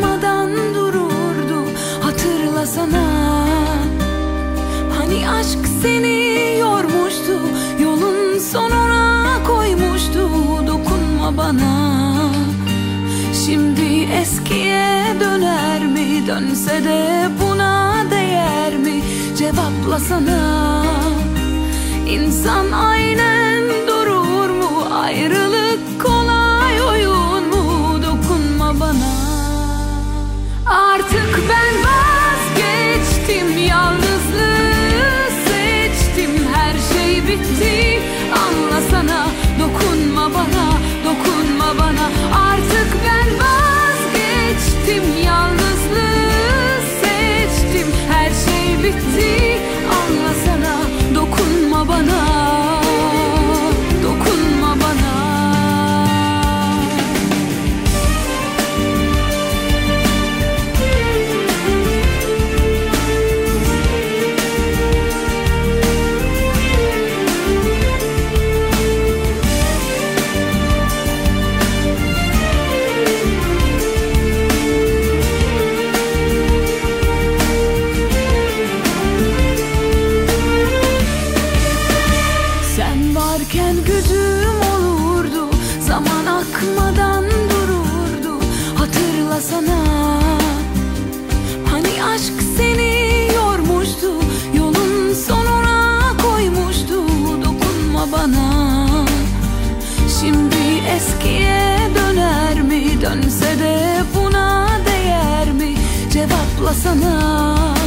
durmadan dururdu hatırlasana. Hani aşk seni yormuştu yolun sonuna koymuştu. Dokunma bana. Şimdi eskiye döner mi dönse de buna değer mi? Cevaplasana İnsan aynen durur mu? Ayrı sana Hani aşk seni yormuştu Yolun sonuna koymuştu Dokunma bana Şimdi eskiye döner mi? Dönse de buna değer mi? Cevaplasana sana